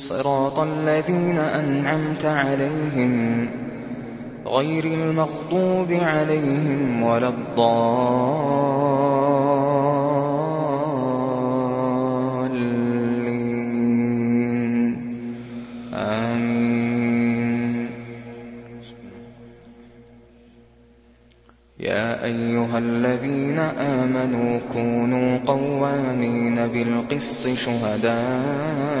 صراط الذين أنعمت عليهم غير المغضوب عليهم ولا الضالين. آمين. يا أيها الذين آمنوا كونوا قوامين بالقسط شهداء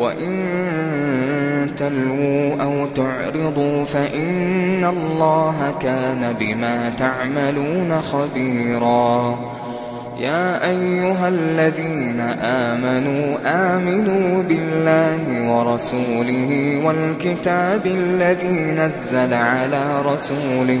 وإن تلووا أو تعرضوا فإن الله كان بما تعملون خبيرا يا أيها الذين آمنوا آمنوا بالله ورسوله والكتاب الذي نزل على رسوله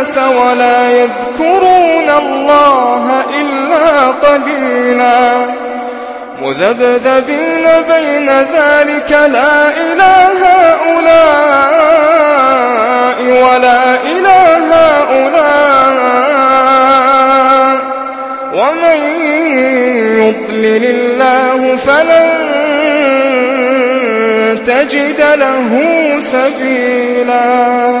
الناس ولا يذكرون الله إلا قليلا. مذبذبين بين ذلك لا إلى هؤلاء ولا إلى هؤلاء. ومن يضلل الله فلن تجد له سبيلاً.